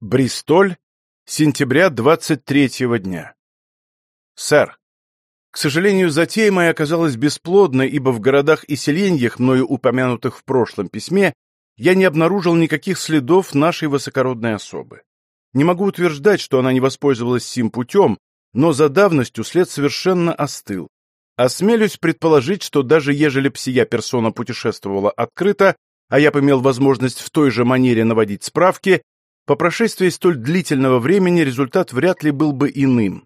Бристоль, сентября 23-го дня. Сэр, к сожалению, затея моя оказалась бесплодной, ибо в городах и селеньях, мною упомянутых в прошлом письме, я не обнаружил никаких следов нашей высокородной особы. Не могу утверждать, что она не воспользовалась сим путем, но за давностью след совершенно остыл. Осмелюсь предположить, что даже ежели б сия персона путешествовала открыто, а я бы имел возможность в той же манере наводить справки, по прошествии столь длительного времени результат вряд ли был бы иным.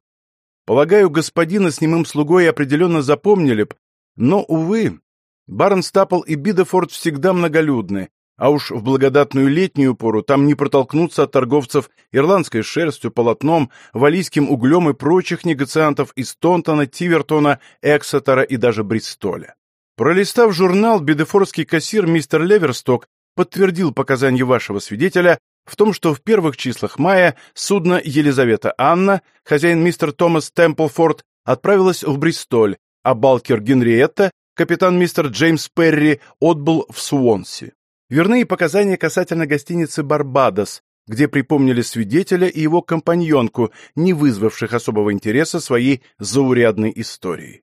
Полагаю, господина с немым слугой определенно запомнили б, но, увы, Барнстапл и Бидефорд всегда многолюдны, а уж в благодатную летнюю пору там не протолкнуться от торговцев ирландской шерстью, полотном, валийским углем и прочих негациантов из Тонтона, Тивертона, Эксетера и даже Бристоля. Пролистав журнал, бедефорский кассир мистер Леверсток подтвердил показания вашего свидетеля в том, что в первых числах мая судно «Елизавета Анна», хозяин мистер Томас Темплфорд, отправилась в Бристоль, а балкер Генриетта, капитан мистер Джеймс Перри, отбыл в Суонси. Верны и показания касательно гостиницы «Барбадос», где припомнили свидетеля и его компаньонку, не вызвавших особого интереса своей заурядной историей.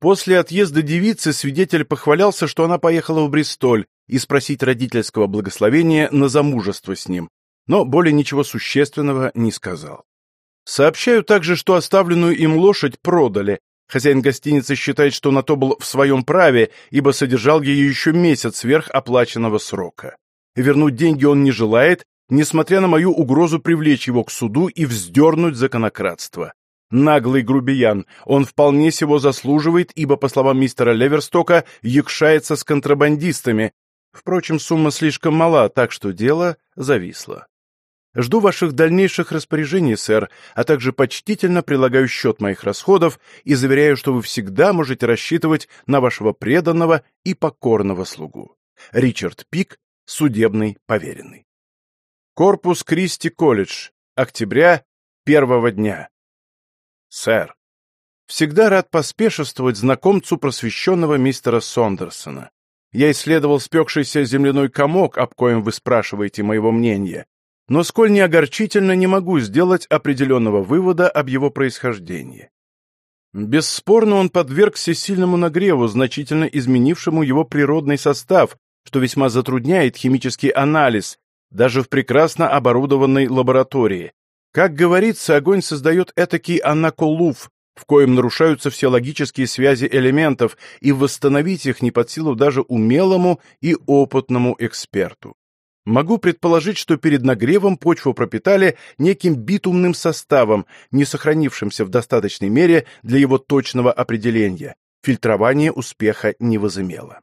После отъезда девицы свидетель похвалялся, что она поехала в Бристоль и спросить родительского благословения на замужество с ним, но более ничего существенного не сказал. Сообщаю также, что оставленную им лошадь продали. Хозяин гостиницы считает, что на то был в своем праве, ибо содержал ее еще месяц сверх оплаченного срока. Вернуть деньги он не желает, несмотря на мою угрозу привлечь его к суду и вздернуть законократство. Наглый грубиян, он вполне сего заслуживает, ибо, по словам мистера Леверстока, якшается с контрабандистами. Впрочем, сумма слишком мала, так что дело зависло. Жду ваших дальнейших распоряжений, сэр, а также почтительно прилагаю счет моих расходов и заверяю, что вы всегда можете рассчитывать на вашего преданного и покорного слугу. Ричард Пик, судебный поверенный. Корпус Кристи Колледж. Октября первого дня. Сэр, всегда рад поспешествовать знакомцу просвещенного мистера Сондерсона. Я исследовал спекшийся земляной комок, об коем вы спрашиваете моего мнения, но сколь не огорчительно не могу сделать определенного вывода об его происхождении. Бесспорно, он подвергся сильному нагреву, значительно изменившему его природный состав, что весьма затрудняет химический анализ, даже в прекрасно оборудованной лаборатории, как говорится, огонь создает этакий анаколуф, в коем нарушаются все логические связи элементов, и восстановить их не под силу даже умелому и опытному эксперту. Могу предположить, что перед нагревом почву пропитали неким битумным составом, не сохранившимся в достаточной мере для его точного определения. Фильтрование успеха не возымело.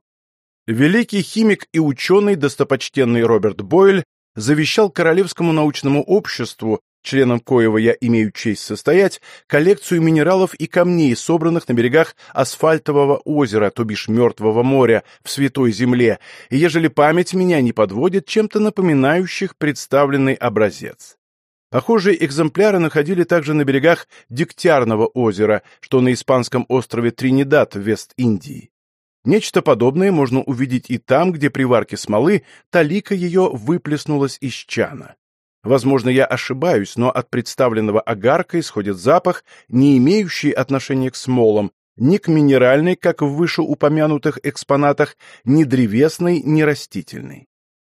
Великий химик и ученый, достопочтенный Роберт Бойль, завещал Королевскому научному обществу членом коего я имею честь состоять, коллекцию минералов и камней, собранных на берегах асфальтового озера, то бишь Мертвого моря, в Святой Земле, и ежели память меня не подводит, чем-то напоминающих представленный образец. Похожие экземпляры находили также на берегах Дегтярного озера, что на испанском острове Тринидад в Вест-Индии. Нечто подобное можно увидеть и там, где при варке смолы талика ее выплеснулась из чана. Возможно, я ошибаюсь, но от представленного огарка исходит запах, не имеющий отношения к смолам, ни к минеральной, как в вышеупомянутых экспонатах, ни древесной, ни растительной.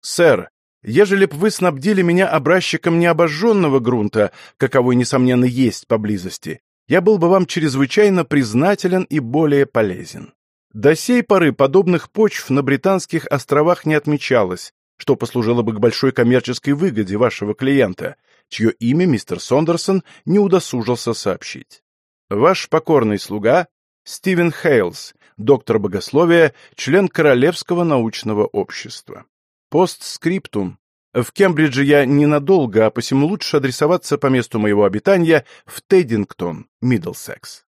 Сэр, ежели б вы снабдили меня образчиком необожженного грунта, каковой, несомненно, есть поблизости, я был бы вам чрезвычайно признателен и более полезен. До сей поры подобных почв на Британских островах не отмечалось, что послужило бы к большой коммерческой выгоде вашего клиента, чье имя мистер Сондерсон не удосужился сообщить. Ваш покорный слуга Стивен Хейлс, доктор богословия, член Королевского научного общества. Постскриптум. В Кембридже я ненадолго, а посему лучше адресоваться по месту моего обитания в Теддингтон, Миддлсекс.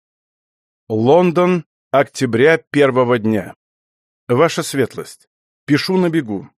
Лондон, октября первого дня. Ваша светлость. Пишу на бегу.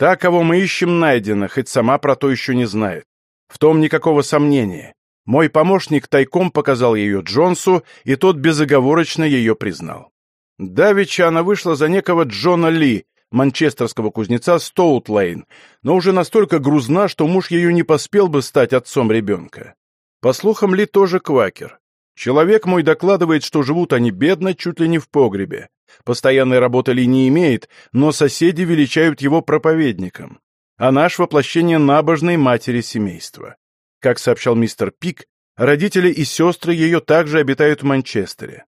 Та, кого мы ищем, найдена, хоть сама про то еще не знает. В том никакого сомнения. Мой помощник тайком показал ее Джонсу, и тот безоговорочно ее признал. Давеча она вышла за некого Джона Ли, манчестерского кузнеца Стоутлейн, но уже настолько грузна, что муж ее не поспел бы стать отцом ребенка. По слухам, Ли тоже квакер. Человек мой докладывает, что живут они бедно, чуть ли не в погребе. Постоянной работы Ли не имеет, но соседи величают его проповедником. А наш воплощение набожной матери семейства. Как сообщал мистер Пик, родители и сестры ее также обитают в Манчестере.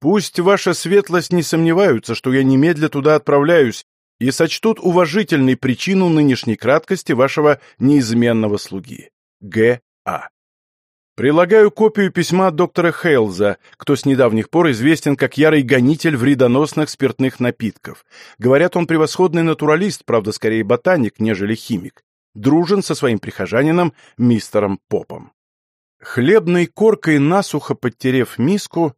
Пусть ваша светлость не сомневаются, что я немедля туда отправляюсь, и сочтут уважительной причину нынешней краткости вашего неизменного слуги. Г. А. Прилагаю копию письма доктора Хейлза, кто с недавних пор известен как ярый гонитель вредоносных спиртных напитков. Говорят, он превосходный натуралист, правда, скорее ботаник, нежели химик. Дружен со своим прихожанином мистером Попом. Хлебной коркой насухо подтерев миску,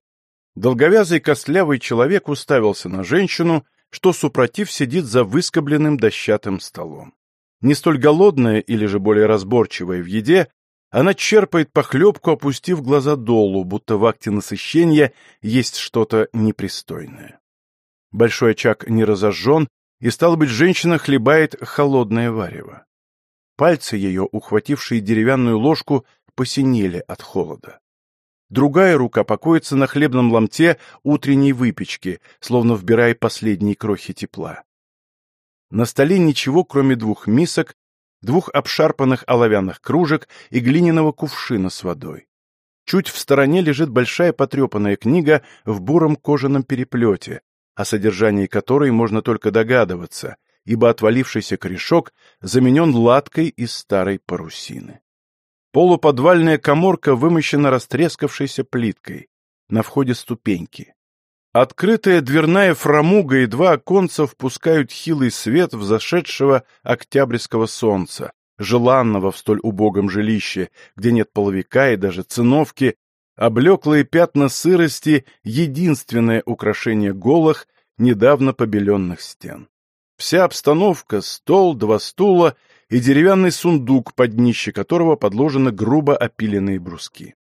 Долговязый костлявый человек уставился на женщину, что супротив сидит за выскобленным дощатым столом. Не столь голодная или же более разборчивая в еде, она черпает похлебку, опустив глаза долу, будто в акте насыщения есть что-то непристойное. Большой очаг не разожжен, и, стало быть, женщина хлебает холодное варево. Пальцы ее, ухватившие деревянную ложку, посинели от холода. Другая рука покоится на хлебном ломте утренней выпечки, словно вбирая последние крохи тепла. На столе ничего, кроме двух мисок, двух обшарпанных оловянных кружек и глиняного кувшина с водой. Чуть в стороне лежит большая потрепанная книга в буром кожаном переплете, о содержании которой можно только догадываться, ибо отвалившийся корешок заменен латкой из старой парусины. Полуподвальная коморка вымощена растрескавшейся плиткой. На входе ступеньки. Открытая дверная фрамуга и два оконца впускают хилый свет в зашедшего октябрьского солнца, желанного в столь убогом жилище, где нет половика и даже циновки, облеклые пятна сырости — единственное украшение голых, недавно побеленных стен. Вся обстановка — стол, два стула и деревянный сундук, под днище которого подложены грубо опиленные бруски.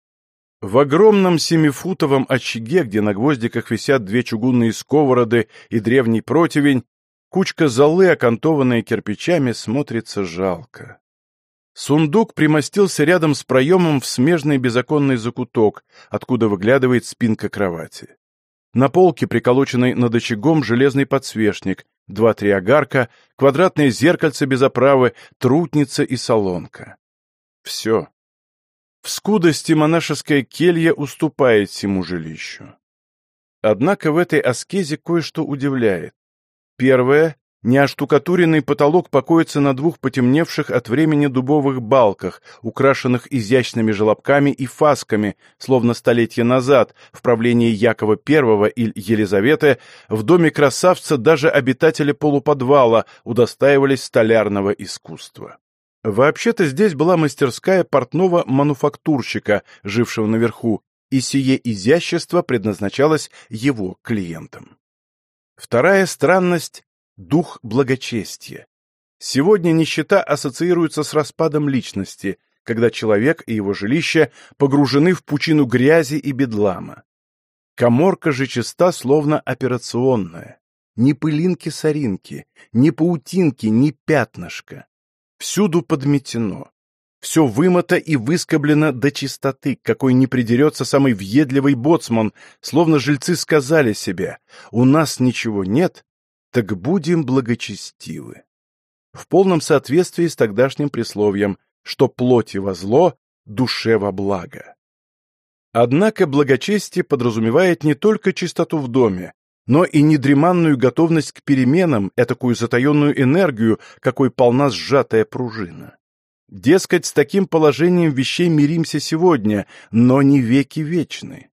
В огромном семифутовом очаге, где на гвоздиках висят две чугунные сковороды и древний противень, кучка золы, окантованная кирпичами, смотрится жалко. Сундук примостился рядом с проемом в смежный безоконный закуток, откуда выглядывает спинка кровати. На полке, приколоченной над очагом, железный подсвечник, два-три огарка, квадратное зеркальце без оправы, трутница и солонка. Все. В скудости монашеская келья уступает всему жилищу. Однако в этой аскезе кое-что удивляет. Первое Неоштукатуренный потолок покоится на двух потемневших от времени дубовых балках, украшенных изящными желобками и фасками, словно столетия назад, в правлении Якова I или Елизаветы, в доме красавца даже обитатели полуподвала удостаивались столярного искусства. Вообще-то здесь была мастерская портного-мануфактурщика, жившего наверху, и сие изящество предназначалось его клиентам. Вторая странность дух благочестия. Сегодня нищета ассоциируется с распадом личности, когда человек и его жилище погружены в пучину грязи и бедлама. Коморка же чиста, словно операционная. Ни пылинки-соринки, ни паутинки, ни пятнышка. Всюду подметено. Все вымото и выскоблено до чистоты, какой не придерется самый въедливый боцман, словно жильцы сказали себе, у нас ничего нет, так будем благочестивы. В полном соответствии с тогдашним присловием, что плоти во зло, душе во благо. Однако благочестие подразумевает не только чистоту в доме, но и недреманную готовность к переменам, этакую затаенную энергию, какой полна сжатая пружина. Дескать, с таким положением вещей миримся сегодня, но не веки вечны.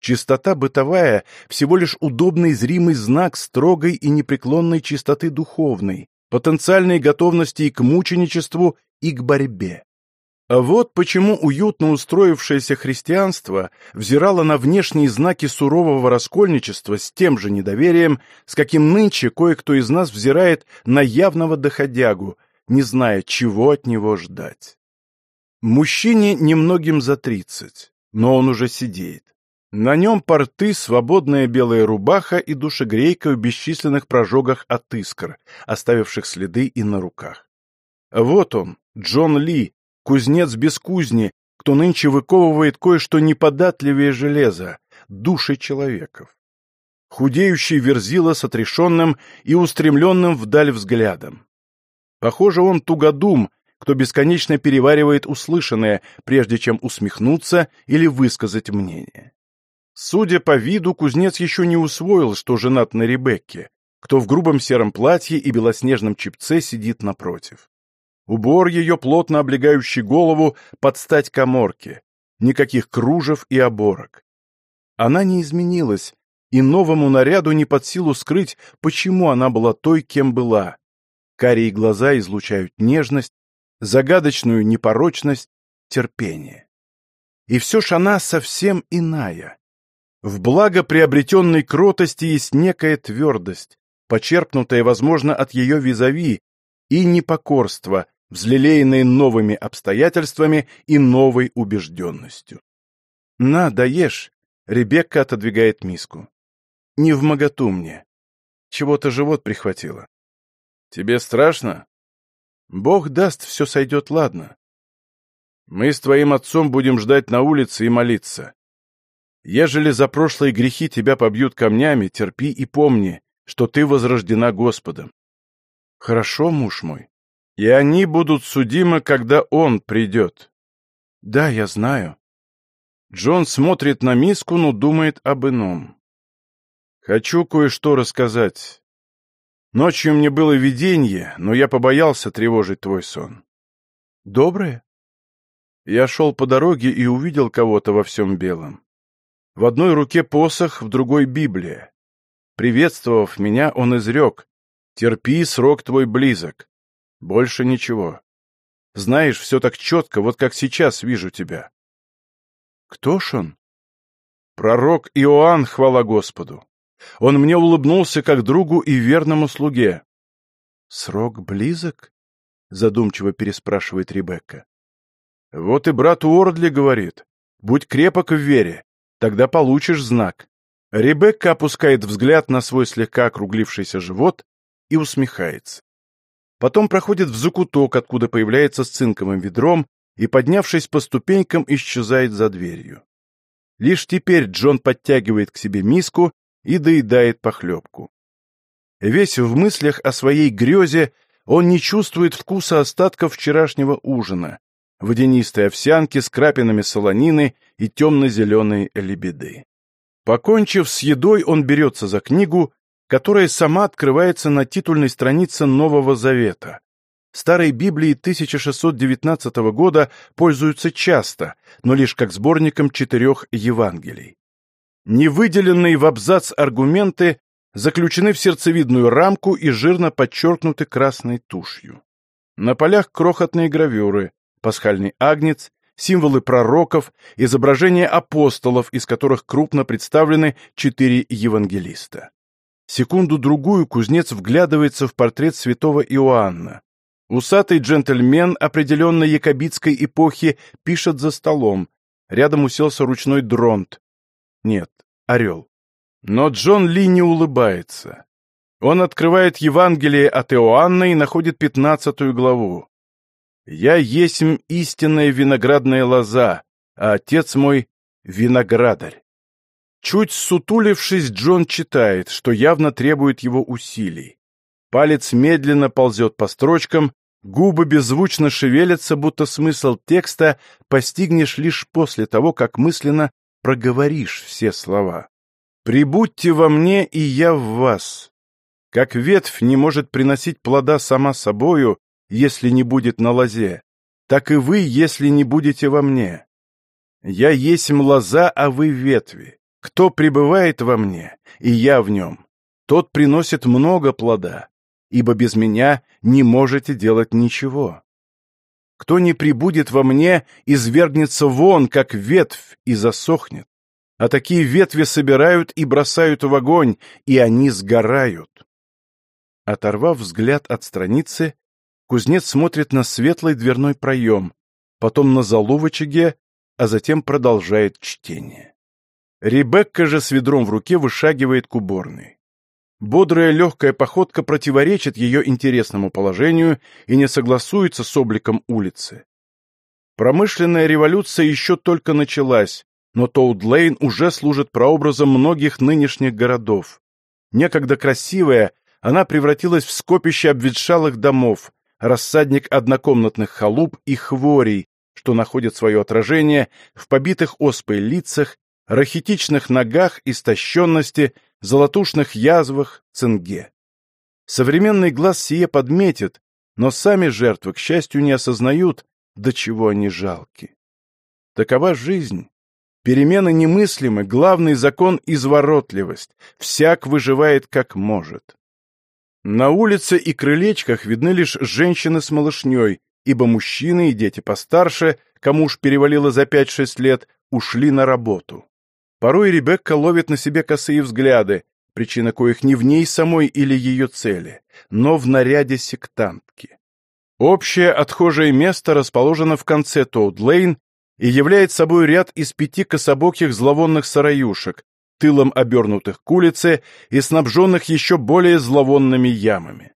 Чистота бытовая – всего лишь удобный зримый знак строгой и непреклонной чистоты духовной, потенциальной готовности и к мученичеству, и к борьбе. Вот почему уютно устроившееся христианство взирало на внешние знаки сурового раскольничества с тем же недоверием, с каким нынче кое-кто из нас взирает на явного доходягу, не зная, чего от него ждать. Мужчине немногим за тридцать, но он уже сидеет. На нем порты, свободная белая рубаха и душегрейка в бесчисленных прожогах от искр, оставивших следы и на руках. Вот он, Джон Ли, кузнец без кузни, кто нынче выковывает кое-что неподатливее железа, души человеков. Худеющий верзила с отрешенным и устремленным вдаль взглядом. Похоже, он тугодум, кто бесконечно переваривает услышанное, прежде чем усмехнуться или высказать мнение. Судя по виду, кузнец еще не усвоил, что женат на Ребекке, кто в грубом сером платье и белоснежном чипце сидит напротив. Убор ее, плотно облегающий голову, под стать коморке. Никаких кружев и оборок. Она не изменилась, и новому наряду не под силу скрыть, почему она была той, кем была. Карие глаза излучают нежность, загадочную непорочность, терпение. И все ж она совсем иная. В благо приобретенной кротости есть некая твердость, почерпнутая, возможно, от ее визави, и непокорство, взлелеянные новыми обстоятельствами и новой убежденностью. «На, доешь!» — Ребекка отодвигает миску. «Не в моготу мне. Чего-то живот прихватило». «Тебе страшно?» «Бог даст, все сойдет ладно. Мы с твоим отцом будем ждать на улице и молиться. Ежели за прошлые грехи тебя побьют камнями, терпи и помни, что ты возрождена Господом. Хорошо, муж мой и они будут судимы, когда он придет. Да, я знаю. Джон смотрит на миску, но думает об ином. Хочу кое-что рассказать. Ночью мне было видение, но я побоялся тревожить твой сон. Доброе? Я шел по дороге и увидел кого-то во всем белом. В одной руке посох, в другой — Библия. Приветствовав меня, он изрек, «Терпи, срок твой близок. Больше ничего. Знаешь, все так четко, вот как сейчас вижу тебя. Кто ж он? Пророк Иоанн, хвала Господу. Он мне улыбнулся как другу и верному слуге. Срок близок? Задумчиво переспрашивает Ребекка. Вот и брат Уордли говорит. Будь крепок в вере, тогда получишь знак. Ребекка опускает взгляд на свой слегка округлившийся живот и усмехается. Потом проходит в закуток, откуда появляется с цинковым ведром и, поднявшись по ступенькам, исчезает за дверью. Лишь теперь Джон подтягивает к себе миску и доедает похлебку. Весь в мыслях о своей грезе, он не чувствует вкуса остатков вчерашнего ужина, водянистой овсянки с крапинами солонины и темно-зеленой лебеды. Покончив с едой, он берется за книгу которая сама открывается на титульной странице Нового Завета. Старой Библии 1619 года пользуются часто, но лишь как сборником четырех Евангелий. Невыделенные в абзац аргументы заключены в сердцевидную рамку и жирно подчеркнуты красной тушью. На полях крохотные гравюры, пасхальный агнец, символы пророков, изображения апостолов, из которых крупно представлены четыре евангелиста. Секунду-другую кузнец вглядывается в портрет святого Иоанна. Усатый джентльмен определенной якобитской эпохи пишет за столом. Рядом уселся ручной дронт. Нет, орел. Но Джон Ли не улыбается. Он открывает Евангелие от Иоанна и находит пятнадцатую главу. «Я есмь истинная виноградная лоза, а отец мой — виноградарь». Чуть сутулившись, Джон читает, что явно требует его усилий. Палец медленно ползет по строчкам, губы беззвучно шевелятся, будто смысл текста постигнешь лишь после того, как мысленно проговоришь все слова. «Прибудьте во мне, и я в вас». Как ветвь не может приносить плода сама собою, если не будет на лозе, так и вы, если не будете во мне. Я есть лоза, а вы ветви. Кто пребывает во мне, и я в нем, тот приносит много плода, ибо без меня не можете делать ничего. Кто не прибудет во мне, извергнется вон, как ветвь, и засохнет. А такие ветви собирают и бросают в огонь, и они сгорают. Оторвав взгляд от страницы, кузнец смотрит на светлый дверной проем, потом на залу в очаге, а затем продолжает чтение. Ребекка же с ведром в руке вышагивает к уборной. Бодрая легкая походка противоречит ее интересному положению и не согласуется с обликом улицы. Промышленная революция еще только началась, но Тоуд-Лейн уже служит прообразом многих нынешних городов. Некогда красивая, она превратилась в скопище обветшалых домов, рассадник однокомнатных халуп и хворей, что находит свое отражение в побитых оспой лицах, рахитичных ногах, истощенности, золотушных язвах, цинге. Современный глаз сие подметит, но сами жертвы, к счастью, не осознают, до чего они жалки. Такова жизнь. Перемены немыслимы, главный закон — изворотливость. Всяк выживает как может. На улице и крылечках видны лишь женщины с малышней, ибо мужчины и дети постарше, кому уж перевалило за пять-шесть лет, ушли на работу. Порой Ребекка ловит на себе косые взгляды, причина коих не в ней самой или ее цели, но в наряде сектантки. Общее отхожее место расположено в конце Тоуд-Лейн и является собой ряд из пяти кособоких зловонных сараюшек, тылом обернутых к улице и снабженных еще более зловонными ямами.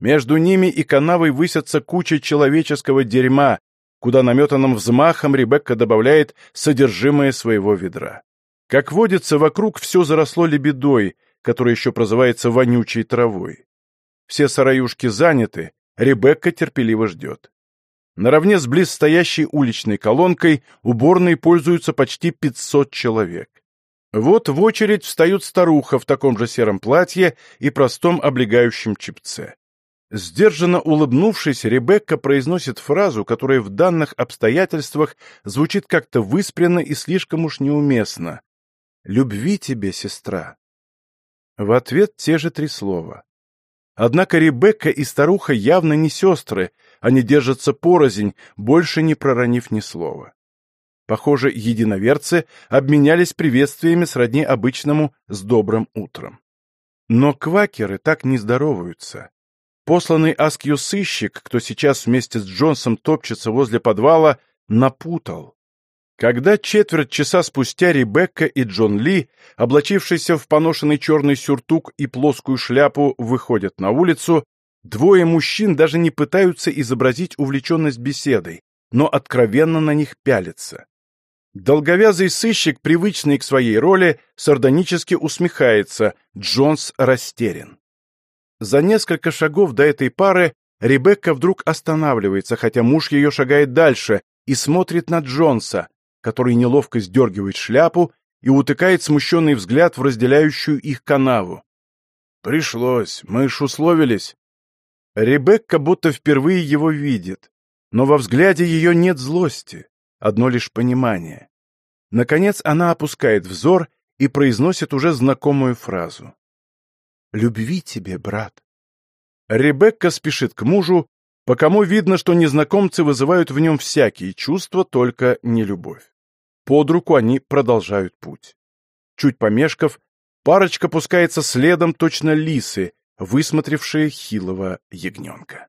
Между ними и канавой высятся куча человеческого дерьма, куда наметанным взмахом Ребекка добавляет содержимое своего ведра. Как водится, вокруг все заросло лебедой, которая еще прозывается вонючей травой. Все сараюшки заняты, Ребекка терпеливо ждет. Наравне с близстоящей уличной колонкой уборной пользуются почти 500 человек. Вот в очередь встают старуха в таком же сером платье и простом облегающем чипце. Сдержанно улыбнувшись, Ребекка произносит фразу, которая в данных обстоятельствах звучит как-то выспренно и слишком уж неуместно. «Любви тебе, сестра». В ответ те же три слова. Однако Ребекка и старуха явно не сестры, они держатся порознь, больше не проронив ни слова. Похоже, единоверцы обменялись приветствиями сродни обычному «с добрым утром». Но квакеры так не здороваются. Посланный Аскью сыщик, кто сейчас вместе с Джонсом топчется возле подвала, напутал. Когда четверть часа спустя Ребекка и Джон Ли, облачившиеся в поношенный черный сюртук и плоскую шляпу, выходят на улицу, двое мужчин даже не пытаются изобразить увлеченность беседой, но откровенно на них пялятся. Долговязый сыщик, привычный к своей роли, сардонически усмехается, Джонс растерян. За несколько шагов до этой пары Ребекка вдруг останавливается, хотя муж ее шагает дальше, и смотрит на Джонса, который неловко сдергивает шляпу и утыкает смущенный взгляд в разделяющую их канаву. «Пришлось, мы ж условились». Ребекка будто впервые его видит, но во взгляде ее нет злости, одно лишь понимание. Наконец она опускает взор и произносит уже знакомую фразу. «Любви тебе, брат». Ребекка спешит к мужу, по кому видно, что незнакомцы вызывают в нем всякие чувства, только не любовь. Под руку они продолжают путь. Чуть помешков, парочка пускается следом точно лисы, высмотревшие хилого ягненка.